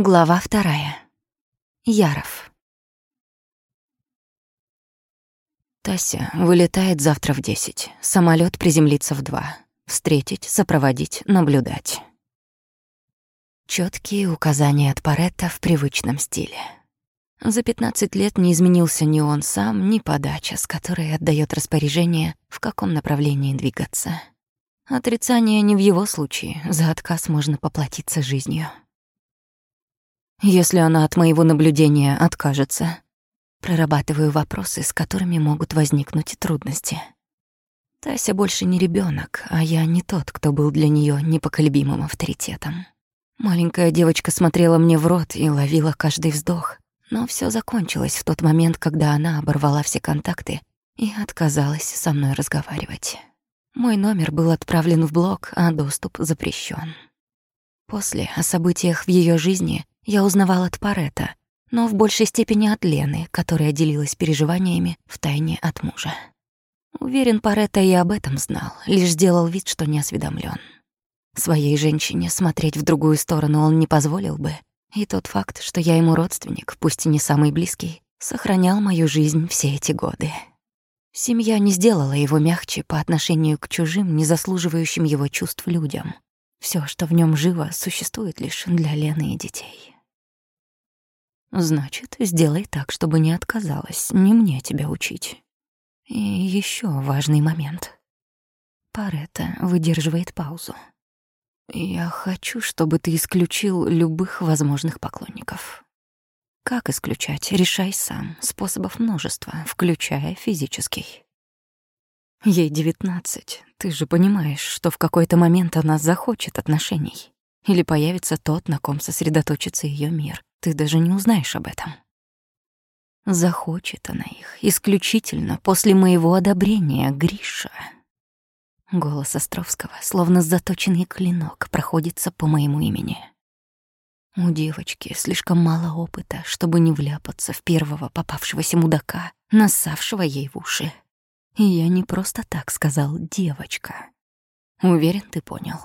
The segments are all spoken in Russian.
Глава вторая. Яров. Тася вылетает завтра в десять. Самолет приземлится в два. Встретить, сопроводить, наблюдать. Четкие указания от Паретта в привычном стиле. За 15 лет не изменился ни он сам, ни подача, с которой отдает распоряжение, в каком направлении двигаться. Отрицание не в его случае, за отказ можно поплатиться жизнью. Если она от моего наблюдения откажется, прорабатываю вопросы, с которыми могут возникнуть трудности. Тася больше не ребенок, а я не тот, кто был для нее непоколебимым авторитетом. Маленькая девочка смотрела мне в рот и ловила каждый вздох, но все закончилось в тот момент, когда она оборвала все контакты и отказалась со мной разговаривать. Мой номер был отправлен в блог, а доступ запрещен. После, о событиях в ее жизни, я узнавал от Парета, но в большей степени от Лены, которая делилась переживаниями в тайне от мужа. Уверен, Парета и об этом знал, лишь сделал вид, что не осведомлен. Своей женщине смотреть в другую сторону он не позволил бы, и тот факт, что я ему родственник, пусть и не самый близкий, сохранял мою жизнь все эти годы. Семья не сделала его мягче по отношению к чужим, не заслуживающим его чувств людям. Все, что в нем живо, существует лишь для Лены и детей. Значит, сделай так, чтобы не отказалась, не мне тебя учить. И еще важный момент. Парета выдерживает паузу. Я хочу, чтобы ты исключил любых возможных поклонников. Как исключать? Решай сам. Способов множество, включая физический. Ей девятнадцать. Ты же понимаешь, что в какой-то момент она захочет отношений. Или появится тот, на ком сосредоточится ее мир. Ты даже не узнаешь об этом. Захочет она их исключительно после моего одобрения, Гриша. Голос Островского, словно заточенный клинок, проходится по моему имени. У девочки слишком мало опыта, чтобы не вляпаться в первого попавшегося мудака, нассавшего ей в уши. И я не просто так сказал «девочка». Уверен, ты понял?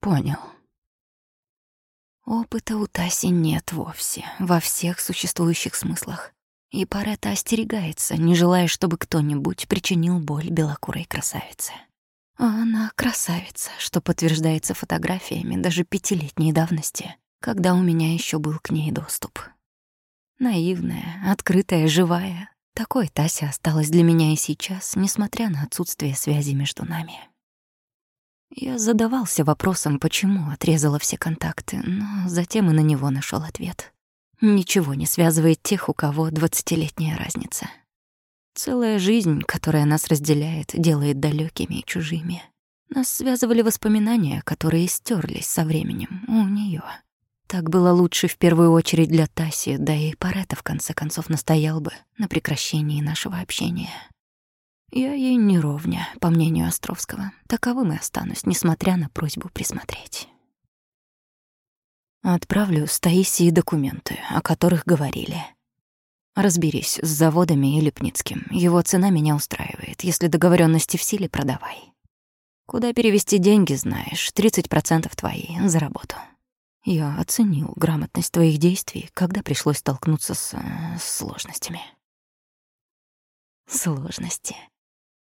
Понял. Опыта у Таси нет вовсе, во всех существующих смыслах. И Паретта остерегается, не желая, чтобы кто-нибудь причинил боль белокурой красавице. А она красавица, что подтверждается фотографиями даже пятилетней давности, когда у меня еще был к ней доступ. Наивная, открытая, живая. Такой Тася осталась для меня и сейчас, несмотря на отсутствие связи между нами. Я задавался вопросом, почему отрезала все контакты, но затем и на него нашел ответ. Ничего не связывает тех, у кого двадцатилетняя разница. Целая жизнь, которая нас разделяет, делает далекими и чужими. Нас связывали воспоминания, которые стерлись со временем у нее. Так было лучше в первую очередь для Таси, да и Парета в конце концов настоял бы на прекращении нашего общения. Я ей не ровня, по мнению Островского. Таковым и останусь, несмотря на просьбу присмотреть. Отправлю с документы, о которых говорили. Разберись с заводами и Липницким. Его цена меня устраивает. Если договоренности в силе, продавай. Куда перевести деньги, знаешь. 30% твои за работу. Я оценил грамотность твоих действий, когда пришлось столкнуться с, с сложностями. Сложности.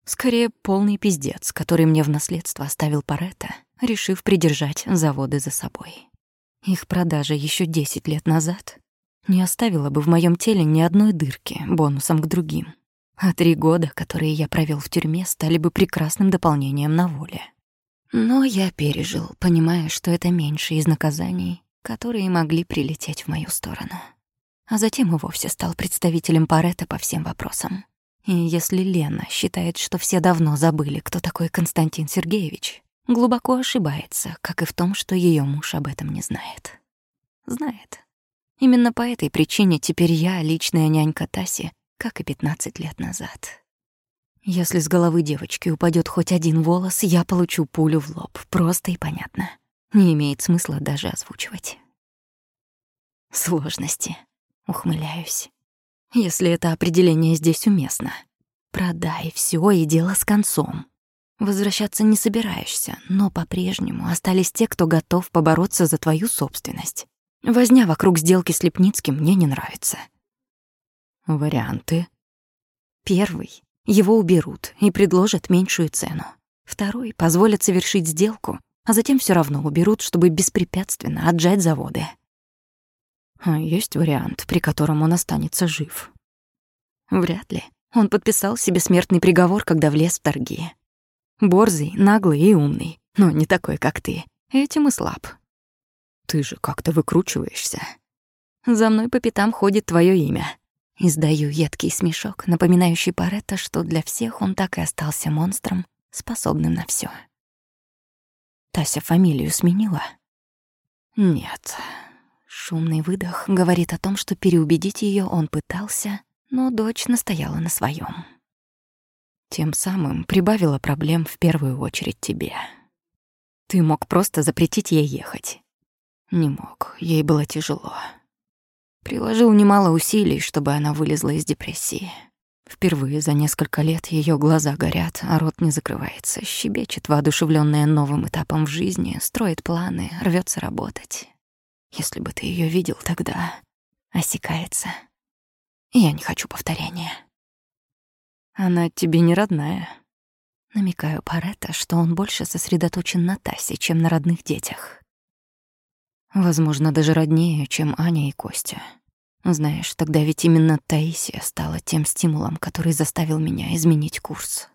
Скорее, полный пиздец, который мне в наследство оставил Паретта, решив придержать заводы за собой. Их продажа еще 10 лет назад не оставила бы в моем теле ни одной дырки бонусом к другим. А три года, которые я провел в тюрьме, стали бы прекрасным дополнением на воле. Но я пережил, понимая, что это меньше из наказаний, которые могли прилететь в мою сторону. А затем и вовсе стал представителем Паретта по всем вопросам. И если Лена считает, что все давно забыли, кто такой Константин Сергеевич, глубоко ошибается, как и в том, что ее муж об этом не знает. Знает. Именно по этой причине теперь я личная нянька Таси, как и 15 лет назад. Если с головы девочки упадет хоть один волос, я получу пулю в лоб, просто и понятно. Не имеет смысла даже озвучивать. Сложности. Ухмыляюсь если это определение здесь уместно. Продай все и дело с концом. Возвращаться не собираешься, но по-прежнему остались те, кто готов побороться за твою собственность. Возня вокруг сделки с Лепницким мне не нравится. Варианты. Первый. Его уберут и предложат меньшую цену. Второй. Позволят совершить сделку, а затем все равно уберут, чтобы беспрепятственно отжать заводы. А есть вариант, при котором он останется жив? Вряд ли. Он подписал себе смертный приговор, когда влез в торги. Борзый, наглый и умный, но не такой, как ты. Этим и слаб. Ты же как-то выкручиваешься. За мной по пятам ходит твое имя. Издаю едкий смешок, напоминающий Паретта, что для всех он так и остался монстром, способным на все. Тася фамилию сменила? Нет. Шумный выдох говорит о том, что переубедить ее он пытался, но дочь настояла на своем. Тем самым прибавила проблем в первую очередь тебе. Ты мог просто запретить ей ехать. Не мог, ей было тяжело. Приложил немало усилий, чтобы она вылезла из депрессии. Впервые за несколько лет ее глаза горят, а рот не закрывается, щебечет, воодушевленная новым этапом в жизни, строит планы, рвется работать. Если бы ты ее видел тогда, осекается. Я не хочу повторения. Она тебе не родная. Намекаю Паретта, что он больше сосредоточен на Тасе, чем на родных детях. Возможно, даже роднее, чем Аня и Костя. Знаешь, тогда ведь именно Таисия стала тем стимулом, который заставил меня изменить курс.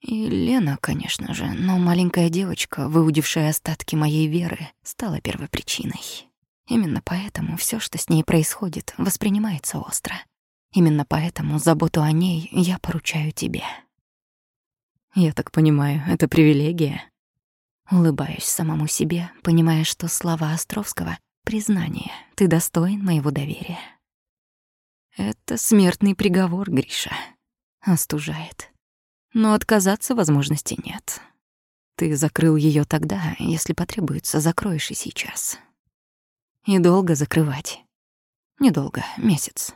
И Лена, конечно же, но маленькая девочка, выудившая остатки моей веры, стала первопричиной. Именно поэтому все, что с ней происходит, воспринимается остро. Именно поэтому заботу о ней я поручаю тебе. Я так понимаю, это привилегия. Улыбаюсь самому себе, понимая, что слова Островского — признание, ты достоин моего доверия. Это смертный приговор, Гриша. Остужает. Но отказаться возможности нет. Ты закрыл ее тогда, если потребуется, закроешь и сейчас. И долго закрывать. Недолго, месяц.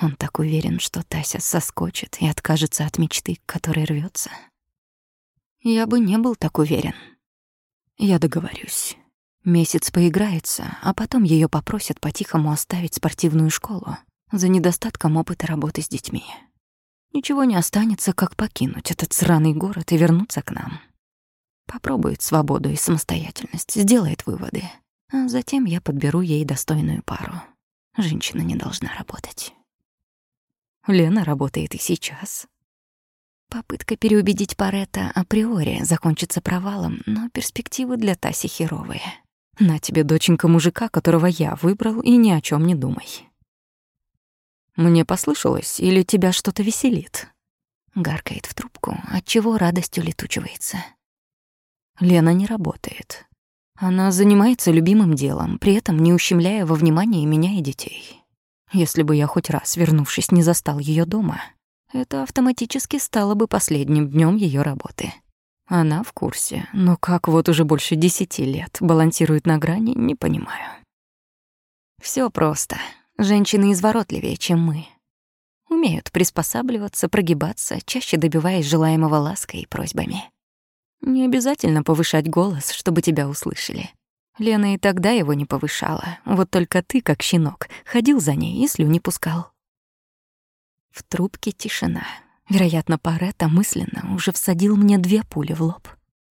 Он так уверен, что Тася соскочит и откажется от мечты, к которой рвётся. Я бы не был так уверен. Я договорюсь. Месяц поиграется, а потом её попросят по-тихому оставить спортивную школу за недостатком опыта работы с детьми. Ничего не останется, как покинуть этот сраный город и вернуться к нам. Попробует свободу и самостоятельность, сделает выводы, а затем я подберу ей достойную пару. Женщина не должна работать. Лена работает и сейчас. Попытка переубедить Паретта априори закончится провалом, но перспективы для Таси херовые. На тебе, доченька мужика, которого я выбрал, и ни о чем не думай. Мне послышалось, или тебя что-то веселит? Гаркает в трубку, отчего радость улетучивается. Лена не работает. Она занимается любимым делом, при этом не ущемляя во внимании меня и детей. Если бы я хоть раз, вернувшись, не застал ее дома, это автоматически стало бы последним днем ее работы. Она в курсе, но как вот уже больше десяти лет балансирует на грани, не понимаю. Все просто. Женщины изворотливее, чем мы. Умеют приспосабливаться, прогибаться, чаще добиваясь желаемого лаской и просьбами. Не обязательно повышать голос, чтобы тебя услышали. Лена и тогда его не повышала. Вот только ты, как щенок, ходил за ней и слюни пускал. В трубке тишина. Вероятно, Паретта мысленно уже всадил мне две пули в лоб.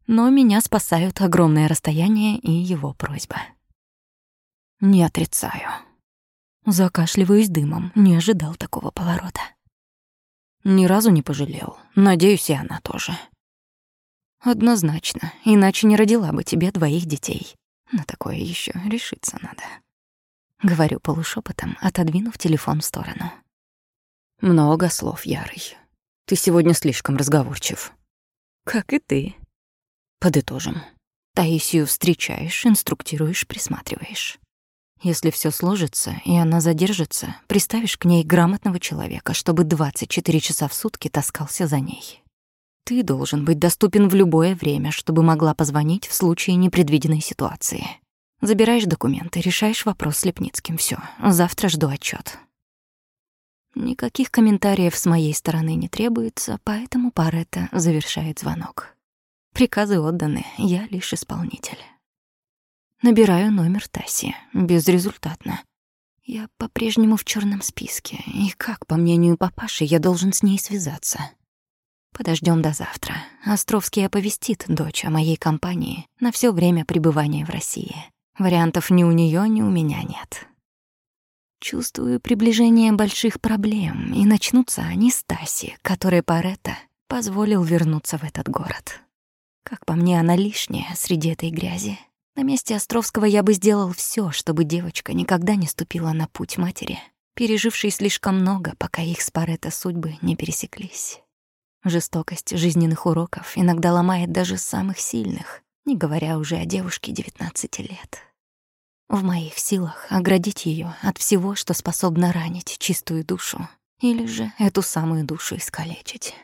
Но меня спасают огромное расстояние и его просьба. Не отрицаю. Закашливаюсь дымом, не ожидал такого поворота. Ни разу не пожалел. Надеюсь, и она тоже. Однозначно, иначе не родила бы тебе двоих детей. На такое еще решиться надо. Говорю полушепотом, отодвинув телефон в сторону. Много слов, Ярый. Ты сегодня слишком разговорчив. Как и ты. Подытожим. Таисию встречаешь, инструктируешь, присматриваешь. Если все сложится, и она задержится, приставишь к ней грамотного человека, чтобы 24 часа в сутки таскался за ней. Ты должен быть доступен в любое время, чтобы могла позвонить в случае непредвиденной ситуации. Забираешь документы, решаешь вопрос с Лепницким. Всё, завтра жду отчёт. Никаких комментариев с моей стороны не требуется, поэтому Паретта завершает звонок. Приказы отданы, я лишь исполнитель. Набираю номер Таси. Безрезультатно. Я по-прежнему в черном списке, и как, по мнению папаши, я должен с ней связаться? Подождем до завтра. Островский оповестит дочь о моей компании на все время пребывания в России. Вариантов ни у нее, ни у меня нет. Чувствую приближение больших проблем, и начнутся они с Таси, которой Паретта позволил вернуться в этот город. Как по мне, она лишняя среди этой грязи. На месте Островского я бы сделал все, чтобы девочка никогда не ступила на путь матери, пережившей слишком много, пока их с Паретто судьбы не пересеклись. Жестокость жизненных уроков иногда ломает даже самых сильных, не говоря уже о девушке 19 лет. В моих силах оградить ее от всего, что способно ранить чистую душу, или же эту самую душу искалечить.